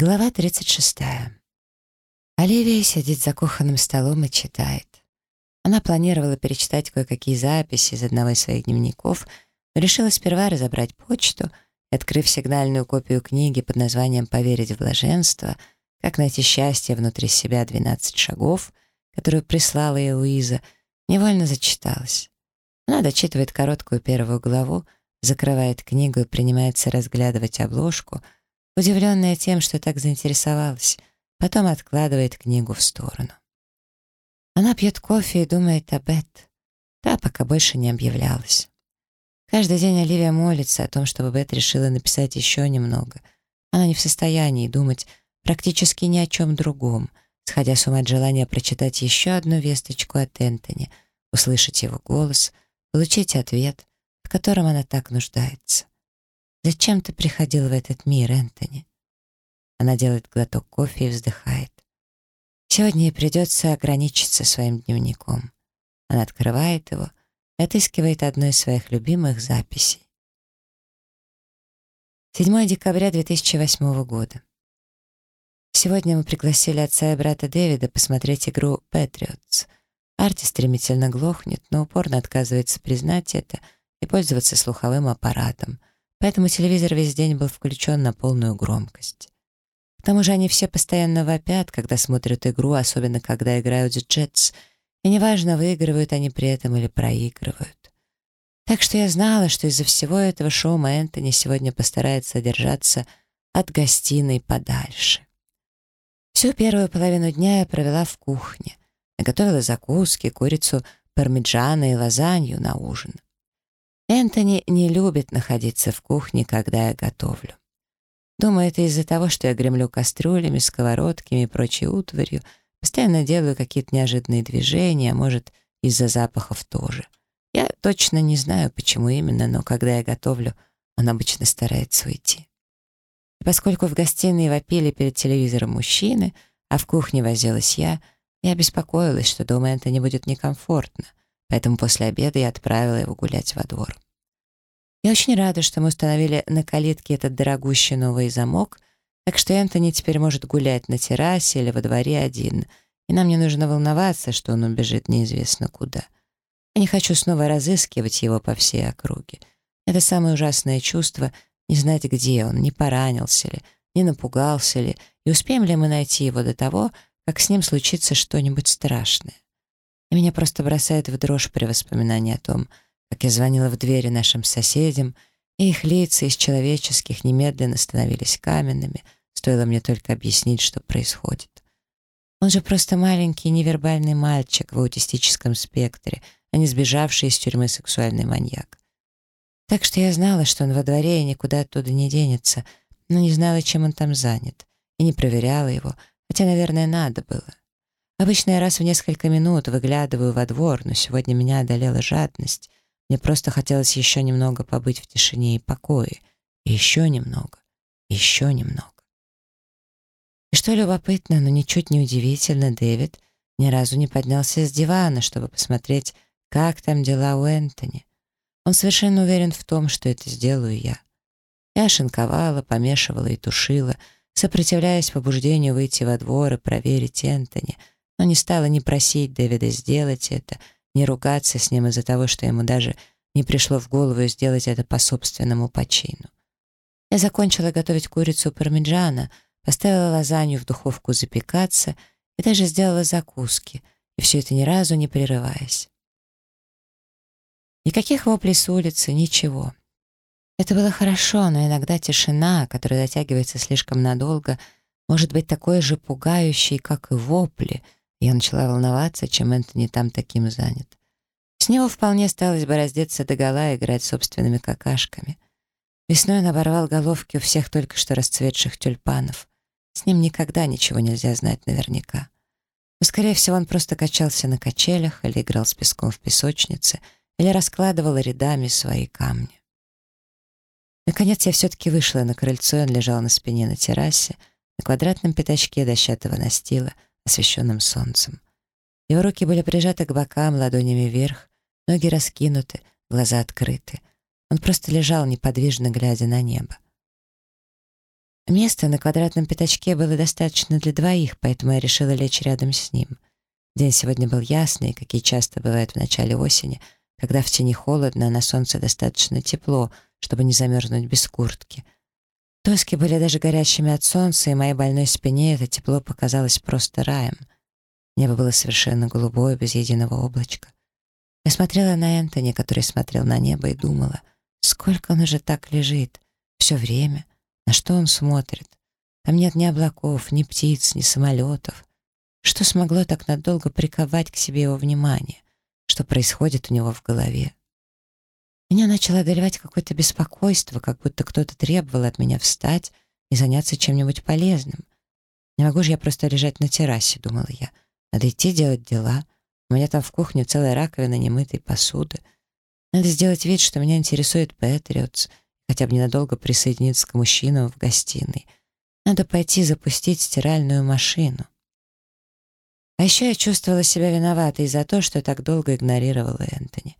Глава 36. Оливия сидит за кухонным столом и читает. Она планировала перечитать кое-какие записи из одного из своих дневников, но решила сперва разобрать почту и, открыв сигнальную копию книги под названием «Поверить в блаженство», как найти счастье внутри себя 12 шагов, которую прислала ей Луиза, невольно зачиталась. Она дочитывает короткую первую главу, закрывает книгу и принимается разглядывать обложку — удивленная тем, что так заинтересовалась, потом откладывает книгу в сторону. Она пьет кофе и думает об Бет. Та пока больше не объявлялась. Каждый день Оливия молится о том, чтобы Бет решила написать еще немного. Она не в состоянии думать практически ни о чем другом, сходя с ума от желания прочитать еще одну весточку от Энтони, услышать его голос, получить ответ, в котором она так нуждается. Зачем ты приходил в этот мир, Энтони?» Она делает глоток кофе и вздыхает. Сегодня ей придется ограничиться своим дневником. Она открывает его и отыскивает одну из своих любимых записей. 7 декабря 2008 года. Сегодня мы пригласили отца и брата Дэвида посмотреть игру «Патриотс». Арти стремительно глохнет, но упорно отказывается признать это и пользоваться слуховым аппаратом поэтому телевизор весь день был включен на полную громкость. К тому же они все постоянно вопят, когда смотрят игру, особенно когда играют Джетс, и неважно, выигрывают они при этом или проигрывают. Так что я знала, что из-за всего этого шоума Энтони сегодня постарается держаться от гостиной подальше. Всю первую половину дня я провела в кухне. Наготовила закуски, курицу, пармиджана и лазанью на ужин. Энтони не любит находиться в кухне, когда я готовлю. Думаю, это из-за того, что я гремлю кастрюлями, сковородками и прочей утварью, постоянно делаю какие-то неожиданные движения, а может, из-за запахов тоже. Я точно не знаю, почему именно, но когда я готовлю, он обычно старается уйти. И поскольку в гостиной вопили перед телевизором мужчины, а в кухне возилась я, я беспокоилась, что дома Энтони будет некомфортно поэтому после обеда я отправила его гулять во двор. Я очень рада, что мы установили на калитке этот дорогущий новый замок, так что Энтони теперь может гулять на террасе или во дворе один, и нам не нужно волноваться, что он убежит неизвестно куда. Я не хочу снова разыскивать его по всей округе. Это самое ужасное чувство — не знать, где он, не поранился ли, не напугался ли, и успеем ли мы найти его до того, как с ним случится что-нибудь страшное и меня просто бросает в дрожь при воспоминании о том, как я звонила в двери нашим соседям, и их лица из человеческих немедленно становились каменными, стоило мне только объяснить, что происходит. Он же просто маленький невербальный мальчик в аутистическом спектре, а не сбежавший из тюрьмы сексуальный маньяк. Так что я знала, что он во дворе и никуда оттуда не денется, но не знала, чем он там занят, и не проверяла его, хотя, наверное, надо было. Обычно я раз в несколько минут выглядываю во двор, но сегодня меня одолела жадность. Мне просто хотелось еще немного побыть в тишине и покое. И еще немного. Еще немного. И что любопытно, но ничуть не удивительно, Дэвид ни разу не поднялся с дивана, чтобы посмотреть, как там дела у Энтони. Он совершенно уверен в том, что это сделаю я. Я шинковала, помешивала и тушила, сопротивляясь побуждению выйти во двор и проверить Энтони — но не стала ни просить Дэвида сделать это, ни ругаться с ним из-за того, что ему даже не пришло в голову сделать это по собственному почину. Я закончила готовить курицу пармиджана, поставила лазанью в духовку запекаться и даже сделала закуски, и все это ни разу не прерываясь. Никаких воплей с улицы, ничего. Это было хорошо, но иногда тишина, которая затягивается слишком надолго, может быть такой же пугающей, как и вопли — я начала волноваться, чем Энтони там таким занят. С него вполне осталось бы раздеться догола и играть собственными какашками. Весной он оборвал головки у всех только что расцветших тюльпанов. С ним никогда ничего нельзя знать наверняка. Но, скорее всего, он просто качался на качелях или играл с песком в песочнице, или раскладывал рядами свои камни. Наконец я все-таки вышла на крыльцо, и он лежал на спине на террасе, на квадратном пятачке дощатого настила — освещенным солнцем. Его руки были прижаты к бокам, ладонями вверх, ноги раскинуты, глаза открыты. Он просто лежал, неподвижно глядя на небо. Места на квадратном пятачке было достаточно для двоих, поэтому я решила лечь рядом с ним. День сегодня был ясный, какие часто бывают в начале осени, когда в тени холодно, а на солнце достаточно тепло, чтобы не замерзнуть без куртки. Доски были даже горячими от солнца, и моей больной спине это тепло показалось просто раем. Небо было совершенно голубое, без единого облачка. Я смотрела на Энтони, который смотрел на небо, и думала, сколько он уже так лежит, все время, на что он смотрит. Там нет ни облаков, ни птиц, ни самолетов. Что смогло так надолго приковать к себе его внимание? Что происходит у него в голове? Меня начало одолевать какое-то беспокойство, как будто кто-то требовал от меня встать и заняться чем-нибудь полезным. Не могу же я просто лежать на террасе, думала я. Надо идти делать дела. У меня там в кухне целая раковина немытой посуды. Надо сделать вид, что меня интересует Патриотс, хотя бы ненадолго присоединиться к мужчинам в гостиной. Надо пойти запустить стиральную машину. А еще я чувствовала себя виноватой за то, что так долго игнорировала Энтони.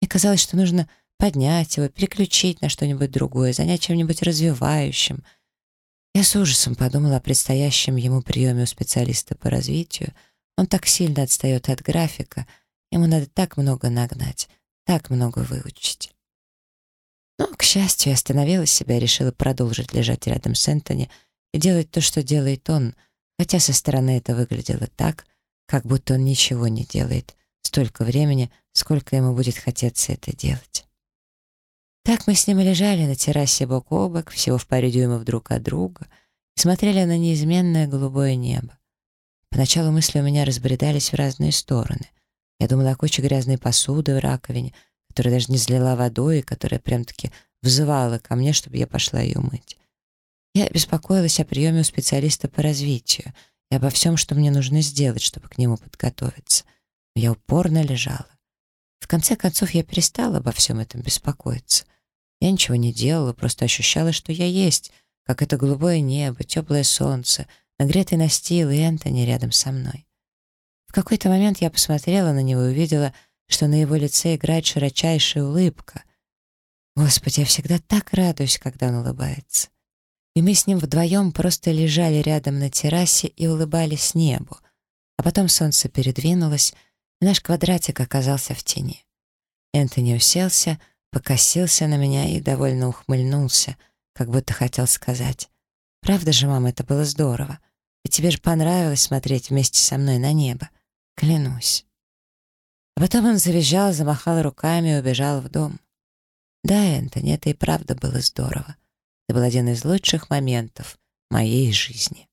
Мне казалось, что нужно поднять его, переключить на что-нибудь другое, занять чем-нибудь развивающим. Я с ужасом подумала о предстоящем ему приеме у специалиста по развитию. Он так сильно отстает от графика, ему надо так много нагнать, так много выучить. Но, к счастью, я остановила себя и решила продолжить лежать рядом с Энтони и делать то, что делает он, хотя со стороны это выглядело так, как будто он ничего не делает столько времени, сколько ему будет хотеться это делать. Так мы с ним лежали на террасе бок о бок, всего в паре дюймов друг от друга, и смотрели на неизменное голубое небо. Поначалу мысли у меня разбредались в разные стороны. Я думала о куче грязной посуды в раковине, которая даже не залила водой и которая прям-таки взывала ко мне, чтобы я пошла ее мыть. Я беспокоилась о приеме у специалиста по развитию и обо всем, что мне нужно сделать, чтобы к нему подготовиться. Но я упорно лежала. В конце концов, я перестала обо всем этом беспокоиться. Я ничего не делала, просто ощущала, что я есть, как это голубое небо, теплое солнце, нагретый настил и Энтони рядом со мной. В какой-то момент я посмотрела на него и увидела, что на его лице играет широчайшая улыбка. Господи, я всегда так радуюсь, когда он улыбается. И мы с ним вдвоем просто лежали рядом на террасе и улыбались небу. А потом солнце передвинулось, и наш квадратик оказался в тени. Энтони уселся, покосился на меня и довольно ухмыльнулся, как будто хотел сказать. «Правда же, мама, это было здорово. И тебе же понравилось смотреть вместе со мной на небо. Клянусь». А потом он завизжал, замахал руками и убежал в дом. Да, Энтони, это и правда было здорово. Это был один из лучших моментов моей жизни.